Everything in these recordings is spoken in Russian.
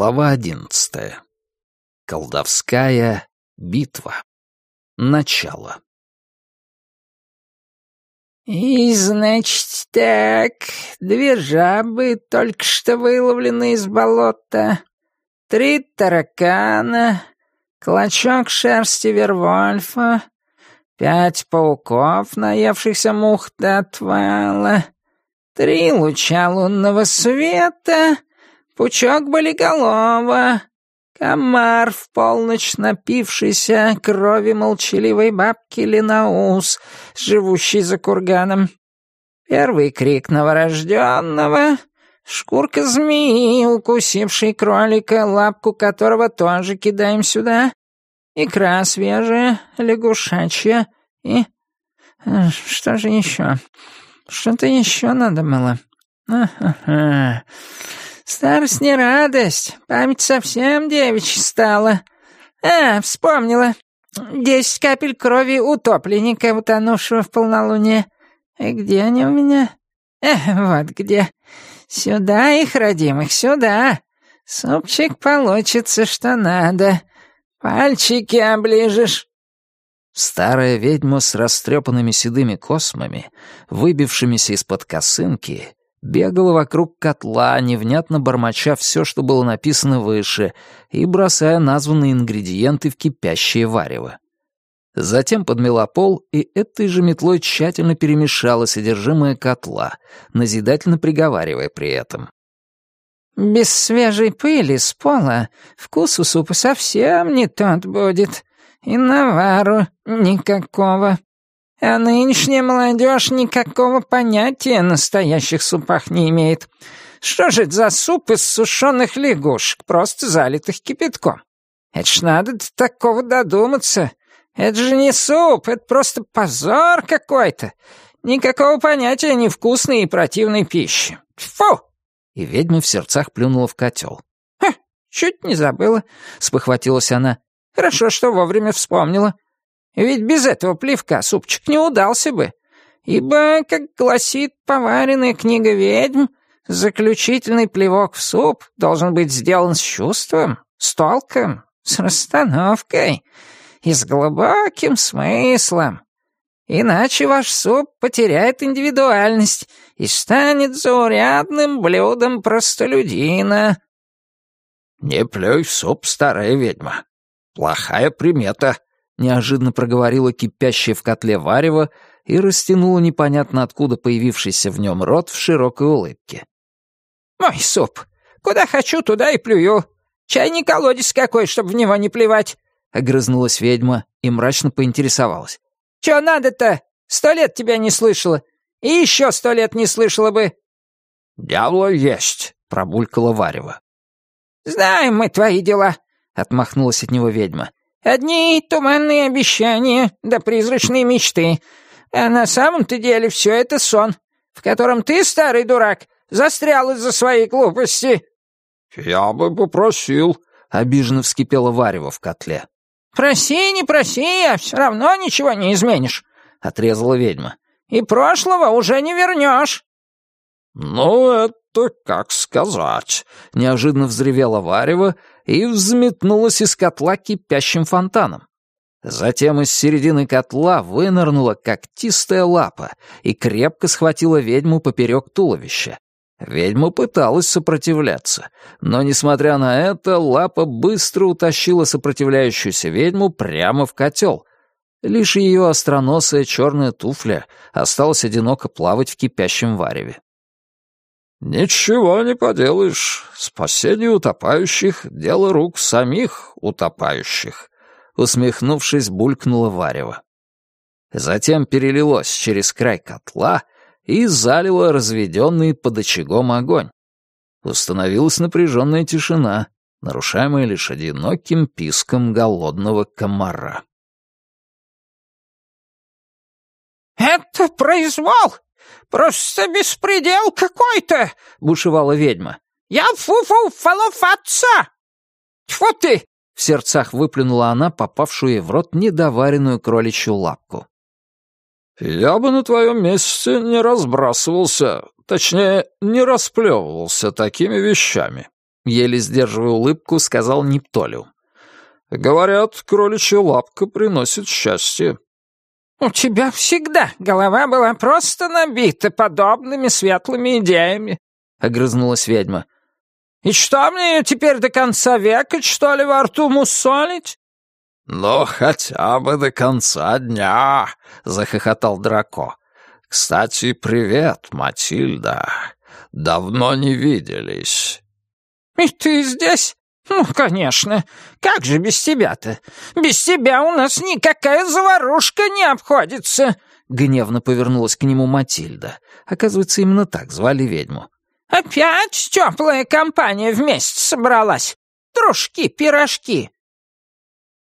Глава одиннадцатая. Колдовская битва. Начало. «И, значит, так, две жабы, только что выловленные из болота, три таракана, клочок шерсти Вервольфа, пять пауков, наевшихся мух до отвала, три луча лунного света, пучок болиголова, комар в полночь напившийся крови молчаливой бабки Ленаус, живущий за курганом, первый крик новорожденного, шкурка змеи, укусившей кролика, лапку которого тоже кидаем сюда, икра свежая, лягушачья и... Что же еще? Что-то еще надо было. Ага. Старость не радость, память совсем девичья стала. А, вспомнила. Десять капель крови утопленника, утонувшего в полнолуние. И где они у меня? Эх, вот где. Сюда их, родимых, сюда. Супчик получится, что надо. Пальчики оближешь. Старая ведьма с растрепанными седыми космами, выбившимися из-под косынки, бегала вокруг котла, невнятно бормоча все, что было написано выше, и бросая названные ингредиенты в кипящее варево. Затем подмела пол и этой же метлой тщательно перемешала содержимое котла, назидательно приговаривая при этом. «Без свежей пыли с пола вкус у супа совсем не тот будет, и навару никакого». А нынешняя молодежь никакого понятия о настоящих супах не имеет. Что же это за суп из сушеных лягушек, просто залитых кипятком? Это ж надо до такого додуматься. Это же не суп, это просто позор какой-то. Никакого понятия невкусной и противной пищи. Фу!» И ведьма в сердцах плюнула в котел. «Ха, чуть не забыла», — спохватилась она. «Хорошо, что вовремя вспомнила. Ведь без этого плевка супчик не удался бы. Ибо, как гласит поваренная книга ведьм, заключительный плевок в суп должен быть сделан с чувством, с толком, с расстановкой и с глубоким смыслом. Иначе ваш суп потеряет индивидуальность и станет заурядным блюдом простолюдина». «Не плюй в суп, старая ведьма. Плохая примета», неожиданно проговорила кипящее в котле варево и растянула непонятно откуда появившийся в нем рот в широкой улыбке. «Мой суп! Куда хочу, туда и плюю. Чай не колодец какой, чтобы в него не плевать!» — огрызнулась ведьма и мрачно поинтересовалась. «Чё надо-то? Сто лет тебя не слышала. И еще сто лет не слышала бы». «Дьявола есть!» — пробулькала варево. «Знаем мы твои дела», — отмахнулась от него ведьма. Одни туманные обещания да призрачные мечты. А на самом-то деле все это сон, в котором ты, старый дурак, застрял из-за своей глупости». «Я бы попросил», — обиженно вскипела варево в котле. «Проси, не проси, а все равно ничего не изменишь», — отрезала ведьма. «И прошлого уже не вернешь». «Ну, это как сказать», — неожиданно взревела варево и взметнулась из котла кипящим фонтаном. Затем из середины котла вынырнула когтистая лапа и крепко схватила ведьму поперек туловища. Ведьма пыталась сопротивляться, но, несмотря на это, лапа быстро утащила сопротивляющуюся ведьму прямо в котел. Лишь ее остроносая черная туфля осталась одиноко плавать в кипящем вареве. «Ничего не поделаешь. Спасение утопающих — дело рук самих утопающих», — усмехнувшись, булькнула варево. Затем перелилось через край котла и залило разведенный под очагом огонь. Установилась напряженная тишина, нарушаемая лишь одиноким писком голодного комара. «Это произвол!» «Просто беспредел какой-то!» — бушевала ведьма. «Я фу-фу фалофатца!» «Тьфу ты!» — в сердцах выплюнула она попавшую ей в рот недоваренную кроличью лапку. «Я бы на твоем месте не разбрасывался, точнее, не расплевывался такими вещами», — еле сдерживая улыбку, сказал Нептолиум. «Говорят, кроличья лапка приносит счастье». «У тебя всегда голова была просто набита подобными светлыми идеями», — огрызнулась ведьма. «И что мне ее теперь до конца века, что ли, во рту мусолить?» «Ну, хотя бы до конца дня», — захохотал Драко. «Кстати, привет, Матильда. Давно не виделись». «И ты здесь? Ну, конечно. Как же без тебя-то? Без тебя у нас никакая заварушка не обходится!» Гневно повернулась к нему Матильда. Оказывается, именно так звали ведьму. «Опять теплая компания вместе собралась. Трушки, пирожки».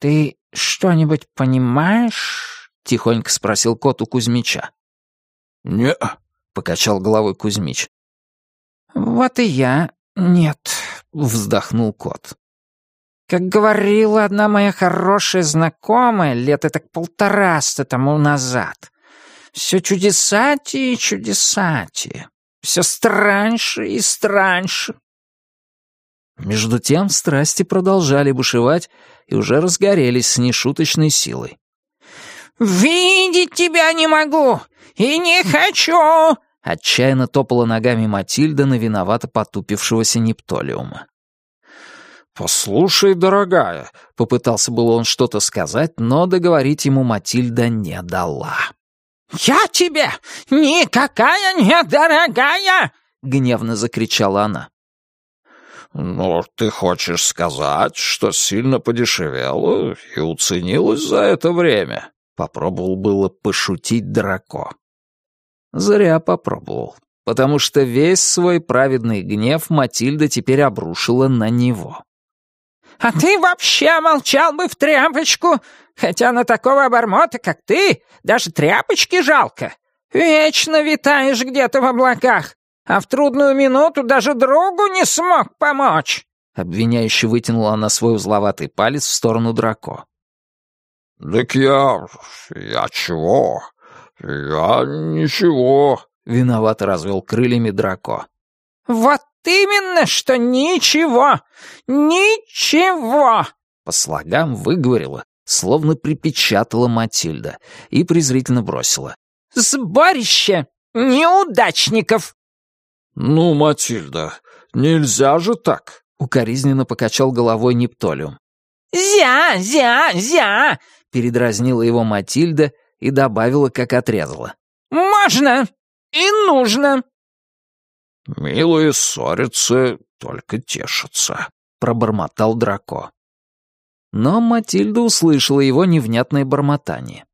«Ты что-нибудь понимаешь?» — тихонько спросил кот у Кузьмича. «Не», — покачал головой Кузьмич. «Вот и я нет», — вздохнул кот. «Как говорила одна моя хорошая знакомая лет так полтораста тому назад, все чудесати и чудесати, все страньше и страньше». Между тем страсти продолжали бушевать и уже разгорелись с нешуточной силой. «Видеть тебя не могу и не хочу!» Отчаянно топала ногами Матильда на виновато потупившегося Нептолиума. «Послушай, дорогая», — попытался было он что-то сказать, но договорить ему Матильда не дала. «Я тебе никакая не дорогая!» — гневно закричала она. «Ну, ты хочешь сказать, что сильно подешевела и уценилась за это время?» — попробовал было пошутить Драко. Зря попробовал, потому что весь свой праведный гнев Матильда теперь обрушила на него. «А ты вообще молчал бы в тряпочку, хотя на такого обормота, как ты, даже тряпочки жалко. Вечно витаешь где-то в облаках, а в трудную минуту даже другу не смог помочь!» Обвиняюще вытянула она свой узловатый палец в сторону Драко. «Так я... я чего? «Я ничего», — виновато развел крыльями Драко. «Вот именно, что ничего! Ничего!» По слогам выговорила, словно припечатала Матильда и презрительно бросила. «Сборище неудачников!» «Ну, Матильда, нельзя же так!» — укоризненно покачал головой Нептолиум. «Зя, зя, зя!» — передразнила его Матильда и добавила, как отрезала. «Можно и нужно!» «Милые ссорятся, только тешатся», — пробормотал Драко. Но Матильда услышала его невнятное бормотание.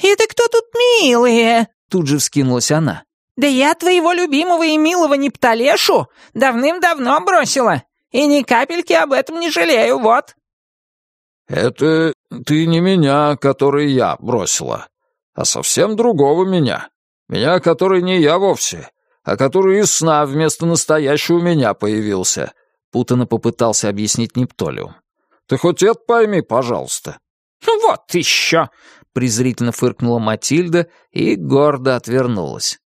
«Это кто тут милые?» — тут же вскинулась она. «Да я твоего любимого и милого Непталешу давным-давно бросила, и ни капельки об этом не жалею, вот». «Это ты не меня, который я бросила, а совсем другого меня. Меня, который не я вовсе, а который из сна вместо настоящего меня появился», — путано попытался объяснить Нептолиум. «Ты хоть это пойми, пожалуйста». «Вот еще!» — презрительно фыркнула Матильда и гордо отвернулась.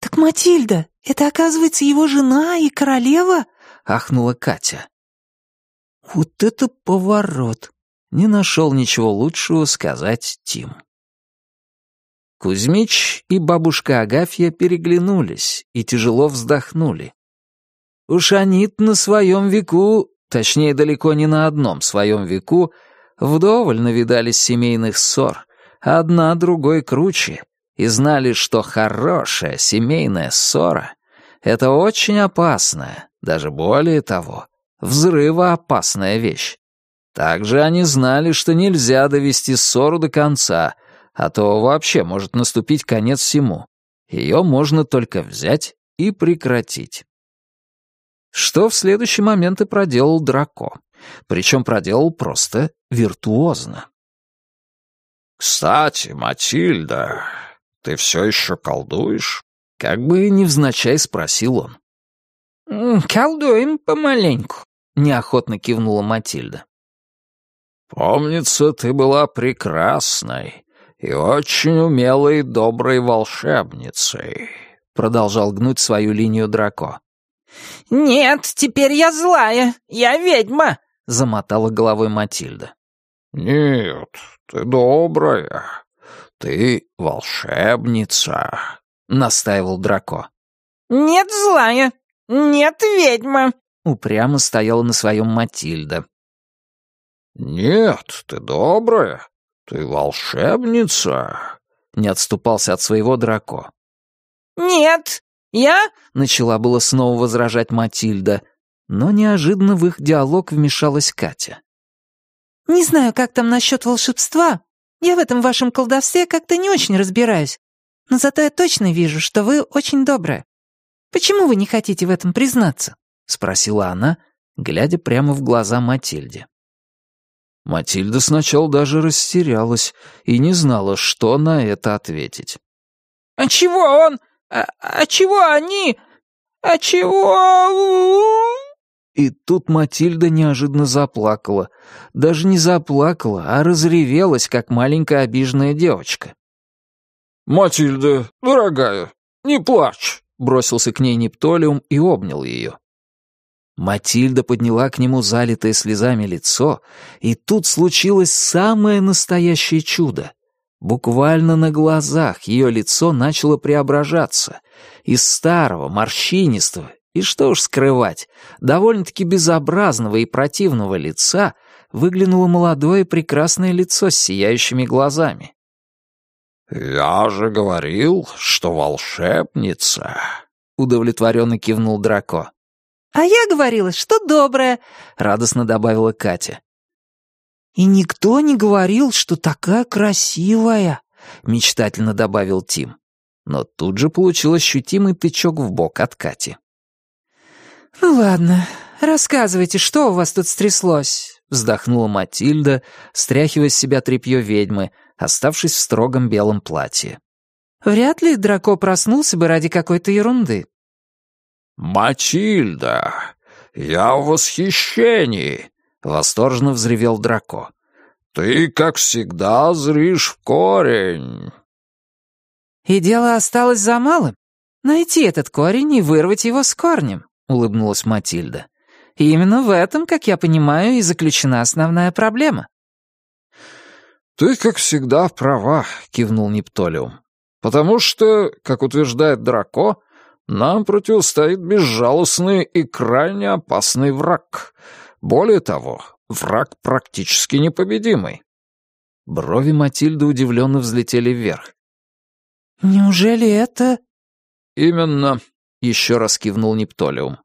«Так Матильда, это, оказывается, его жена и королева?» — ахнула Катя. Вот это поворот! Не нашел ничего лучшего сказать Тим. Кузьмич и бабушка Агафья переглянулись и тяжело вздохнули. Уж они на своем веку, точнее, далеко не на одном своем веку, вдоволь навидались семейных ссор, одна другой круче, и знали, что хорошая семейная ссора — это очень опасная, даже более того, взрывоопасная вещь. Также они знали, что нельзя довести ссору до конца, а то вообще может наступить конец всему. Ее можно только взять и прекратить. Что в следующий момент и проделал Драко. Причем проделал просто виртуозно. «Кстати, Матильда, ты все еще колдуешь?» Как бы невзначай спросил он. «Колдуем помаленьку», — неохотно кивнула Матильда. «Помнится, ты была прекрасной и очень умелой и доброй волшебницей», — продолжал гнуть свою линию Драко. «Нет, теперь я злая, я ведьма», — замотала головой Матильда. «Нет, ты добрая, ты волшебница», — настаивал Драко. «Нет, злая, нет, ведьма», — упрямо стояла на своем Матильда. «Нет, ты добрая, ты волшебница», — не отступался от своего Драко. «Нет, я...» — начала было снова возражать Матильда, но неожиданно в их диалог вмешалась Катя. «Не знаю, как там насчет волшебства. Я в этом вашем колдовстве как-то не очень разбираюсь. Но зато я точно вижу, что вы очень добрая. Почему вы не хотите в этом признаться?» — спросила она, глядя прямо в глаза Матильде. Матильда сначала даже растерялась и не знала, что на это ответить. «А чего он? А, а чего они? А чего...» И тут Матильда неожиданно заплакала. Даже не заплакала, а разревелась, как маленькая обиженная девочка. «Матильда, дорогая, не плачь!» — бросился к ней Нептолиум и обнял ее. Матильда подняла к нему залитое слезами лицо, и тут случилось самое настоящее чудо. Буквально на глазах ее лицо начало преображаться. Из старого, морщинистого и что уж скрывать, довольно-таки безобразного и противного лица выглянуло молодое прекрасное лицо с сияющими глазами. «Я же говорил, что волшебница», — удовлетворенно кивнул Драко. «А я говорила, что добрая», — радостно добавила Катя. «И никто не говорил, что такая красивая», — мечтательно добавил Тим. Но тут же получил ощутимый тычок в бок от Кати. «Ну ладно, рассказывайте, что у вас тут стряслось?» — вздохнула Матильда, стряхивая с себя тряпье ведьмы, оставшись в строгом белом платье. «Вряд ли Драко проснулся бы ради какой-то ерунды». «Матильда, я в восхищении!» — восторженно взревел Драко. «Ты, как всегда, зришь в корень». «И дело осталось за малым. Найти этот корень и вырвать его с корнем», — улыбнулась Матильда. «И именно в этом, как я понимаю, и заключена основная проблема». «Ты, как всегда, права», — кивнул Нептолиум. «Потому что, как утверждает Драко, нам противостоит безжалостный и крайне опасный враг. Более того, враг практически непобедимый. Брови Матильды удивленно взлетели вверх. «Неужели это...» «Именно», — еще раз кивнул Нептолиум.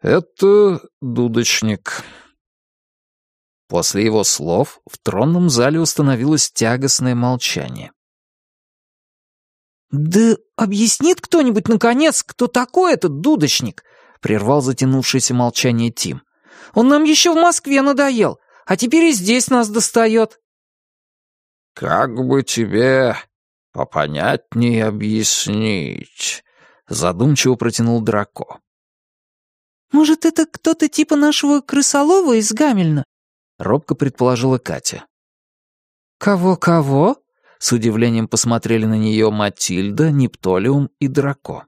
«Это дудочник». После его слов в тронном зале установилось тягостное молчание. «Да объяснит кто-нибудь, наконец, кто такой этот дудочник?» — прервал затянувшееся молчание Тим. Он нам еще в Москве надоел, а теперь и здесь нас достает». «Как бы тебе попонятнее объяснить?» — задумчиво протянул Драко. «Может, это кто-то типа нашего крысолова из Гамельна?» — робко предположила Катя. «Кого-кого?» — с удивлением посмотрели на нее Матильда, Нептолиум и Драко.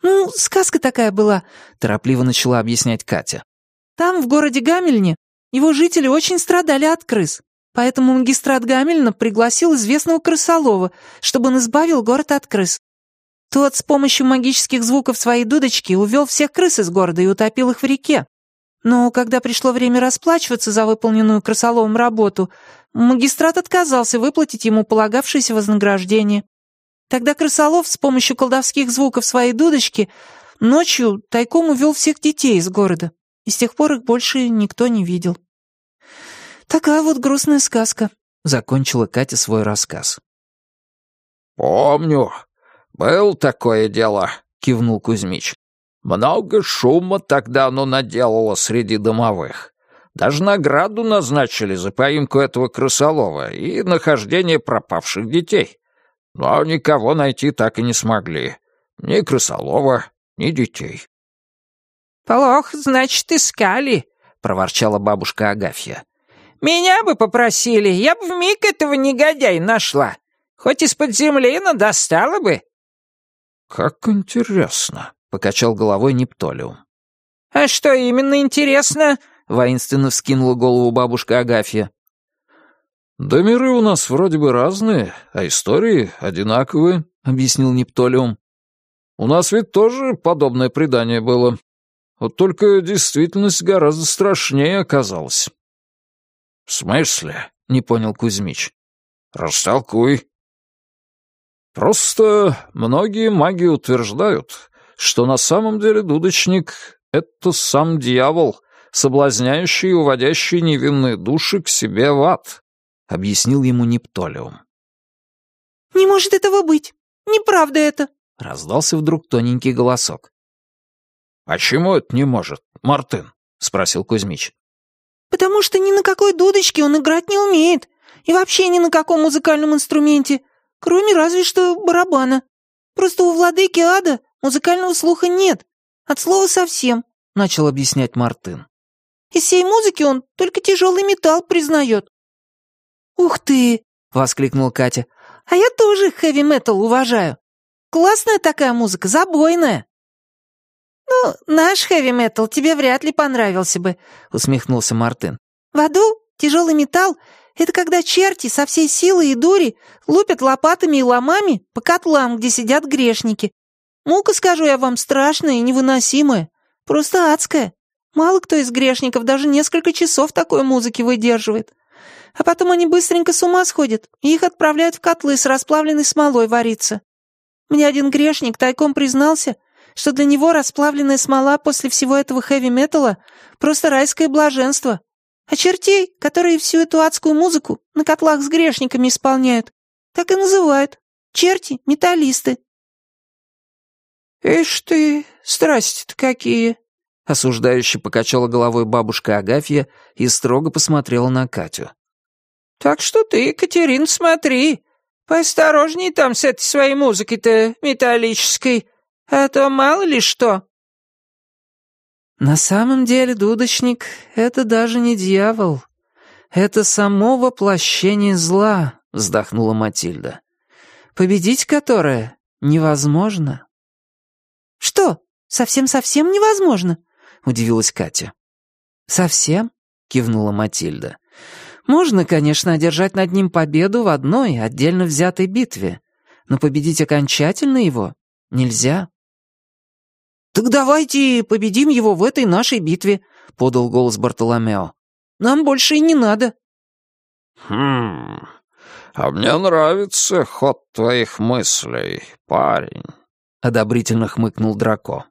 «Ну, сказка такая была», — торопливо начала объяснять Катя. Там, в городе Гамельне, его жители очень страдали от крыс. Поэтому магистрат Гамельна пригласил известного крысолова, чтобы он избавил город от крыс. Тот с помощью магических звуков своей дудочки увел всех крыс из города и утопил их в реке. Но когда пришло время расплачиваться за выполненную крысоловом работу, магистрат отказался выплатить ему полагавшееся вознаграждение. Тогда крысолов с помощью колдовских звуков своей дудочки ночью тайком увел всех детей из города и с тех пор их больше никто не видел. Такая вот грустная сказка», — закончила Катя свой рассказ. «Помню. Был такое дело», — кивнул Кузьмич. «Много шума тогда оно наделало среди домовых. Даже награду назначили за поимку этого крысолова и нахождение пропавших детей. Но никого найти так и не смогли. Ни крысолова, ни детей. «Плохо, значит, искали», — проворчала бабушка Агафья. «Меня бы попросили, я бы вмиг этого негодяя нашла. Хоть из-под земли, но достала бы». «Как интересно», покачал головой Нептолиум. «А что именно интересно?» — воинственно вскинула голову бабушка Агафья. «Да миры у нас вроде бы разные, а истории одинаковые», — объяснил Нептолиум. «У нас ведь тоже подобное предание было. Вот только действительность гораздо страшнее оказалась». «В смысле?» — не понял Кузьмич. «Растолкуй». «Просто многие маги утверждают, что на самом деле дудочник — это сам дьявол, соблазняющий и уводящий невинные души к себе в ад», — объяснил ему Нептолиум. «Не может этого быть! Неправда это!» — раздался вдруг тоненький голосок. «Почему это не может, Мартын?» — спросил Кузьмич. «Потому что ни на какой дудочке он играть не умеет, и вообще ни на каком музыкальном инструменте, кроме разве что барабана. Просто у владыки ада музыкального слуха нет, от слова совсем», — начал объяснять Мартын. «Из всей музыки он только тяжелый металл признает». «Ух ты!» — воскликнула Катя. «А я тоже хэви-метал уважаю. Классная такая музыка, забойная». «Ну, наш хэви-метал тебе вряд ли понравился бы», — усмехнулся Мартын. «В аду тяжелый металл — это когда черти со всей силы и дури лупят лопатами и ломами по котлам, где сидят грешники. Мука, скажу я вам, страшная и невыносимая, просто адская. Мало кто из грешников даже несколько часов такой музыки выдерживает. А потом они быстренько с ума сходят, и их отправляют в котлы с расплавленной смолой вариться. Мне один грешник тайком признался, что для него расплавленная смола после всего этого хэви-металла просто райское блаженство. А чертей, которые всю эту адскую музыку на котлах с грешниками исполняют, так и называют. Черти-металлисты. «Ишь ты, страсти-то какие!» Осуждающе покачала головой бабушка Агафья и строго посмотрела на Катю. «Так что ты, Екатерин, смотри, поосторожней там с этой своей музыкой-то металлической, а то мало ли что». «На самом деле, дудочник — это даже не дьявол. Это само воплощение зла», — вздохнула Матильда. «Победить которое невозможно». «Что, совсем-совсем невозможно?» — удивилась Катя. «Совсем?» — кивнула Матильда. «Можно, конечно, одержать над ним победу в одной отдельно взятой битве, но победить окончательно его нельзя». «Так давайте победим его в этой нашей битве», — подал голос Бартоломео. «Нам больше и не надо». «Хм, а мне нравится ход твоих мыслей, парень», — одобрительно хмыкнул Драко.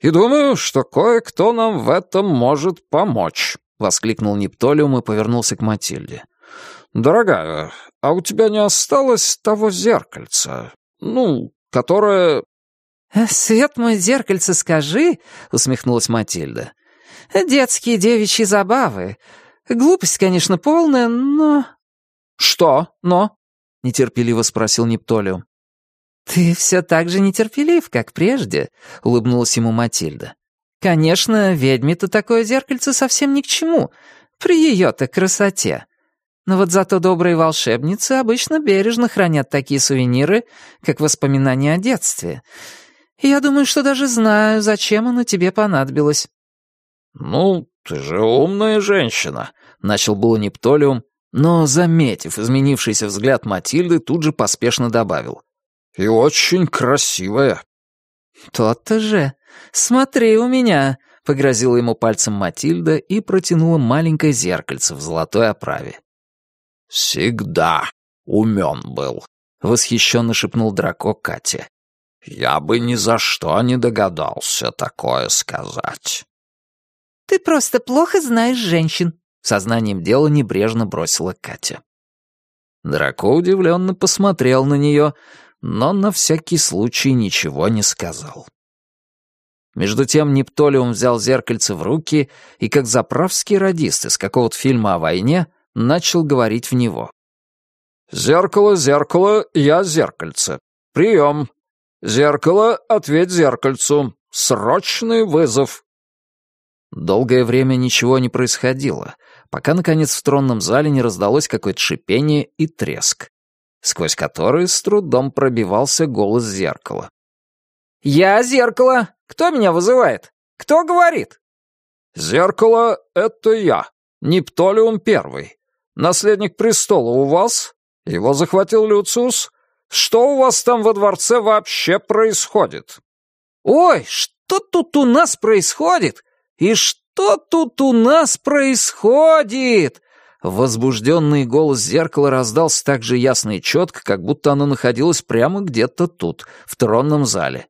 «И думаю, что кое-кто нам в этом может помочь», — воскликнул Нептолиум и повернулся к Матильде. «Дорогая, а у тебя не осталось того зеркальца? Ну, которое «Э, «Свет мой зеркальце скажи», — усмехнулась Матильда. «Детские девичьи забавы. Глупость, конечно, полная, но...» «Что «но»?» — нетерпеливо спросил Нептолиум. «Ты все так же нетерпелив, как прежде», — улыбнулась ему Матильда. «Конечно, ведьме-то такое зеркальце совсем ни к чему, при ее-то красоте. Но вот зато добрые волшебницы обычно бережно хранят такие сувениры, как воспоминания о детстве я думаю, что даже знаю, зачем оно тебе понадобилось». «Ну, ты же умная женщина», — начал было Нептолиум, но, заметив изменившийся взгляд Матильды, тут же поспешно добавил. «И очень красивая». «То-то же. Смотри у меня», — погрозила ему пальцем Матильда и протянула маленькое зеркальце в золотой оправе. «Всегда умен был», — восхищенно шепнул Драко Кате. Я бы ни за что не догадался такое сказать. Ты просто плохо знаешь женщин, сознанием дела небрежно бросила Катя. Драко удивленно посмотрел на нее, но на всякий случай ничего не сказал. Между тем Нептолиум взял зеркальце в руки и, как заправский радист из какого-то фильма о войне, начал говорить в него. «Зеркало, зеркало, я зеркальце. Прием, «Зеркало, ответь зеркальцу. Срочный вызов!» Долгое время ничего не происходило, пока, наконец, в тронном зале не раздалось какое-то шипение и треск, сквозь который с трудом пробивался голос зеркала. «Я зеркало. Кто меня вызывает? Кто говорит?» «Зеркало — это я, Нептолиум Первый. Наследник престола у вас? Его захватил Люциус? Что у вас там во дворце вообще происходит?» «Ой, что тут у нас происходит? И что тут у нас происходит?» Возбужденный голос зеркала раздался так же ясно и четко, как будто оно находилось прямо где-то тут, в тронном зале.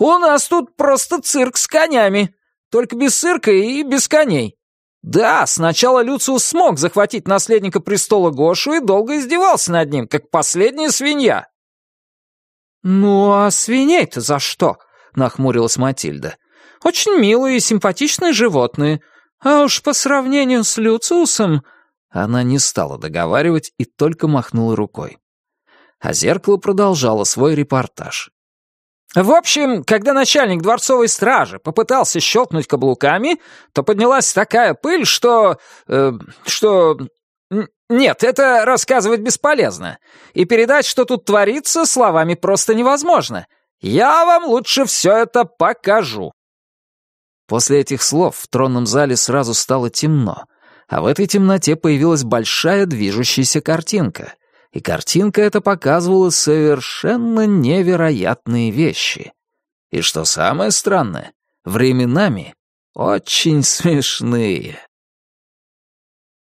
«У нас тут просто цирк с конями, только без цирка и без коней. Да, сначала Люциус смог захватить наследника престола Гошу и долго издевался над ним, как последняя свинья». «Ну а свиней-то за что?» — нахмурилась Матильда. «Очень милые и симпатичные животные. А уж по сравнению с Люциусом...» Она не стала договаривать и только махнула рукой. А зеркало продолжало свой репортаж. В общем, когда начальник дворцовой стражи попытался щелкнуть каблуками, то поднялась такая пыль, что... Э, что... Нет, это рассказывать бесполезно. И передать, что тут творится, словами просто невозможно. Я вам лучше все это покажу. После этих слов в тронном зале сразу стало темно, а в этой темноте появилась большая движущаяся картинка. И картинка эта показывала совершенно невероятные вещи. И что самое странное, временами очень смешные.